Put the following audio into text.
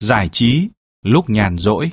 giải trí lúc nhàn rỗi.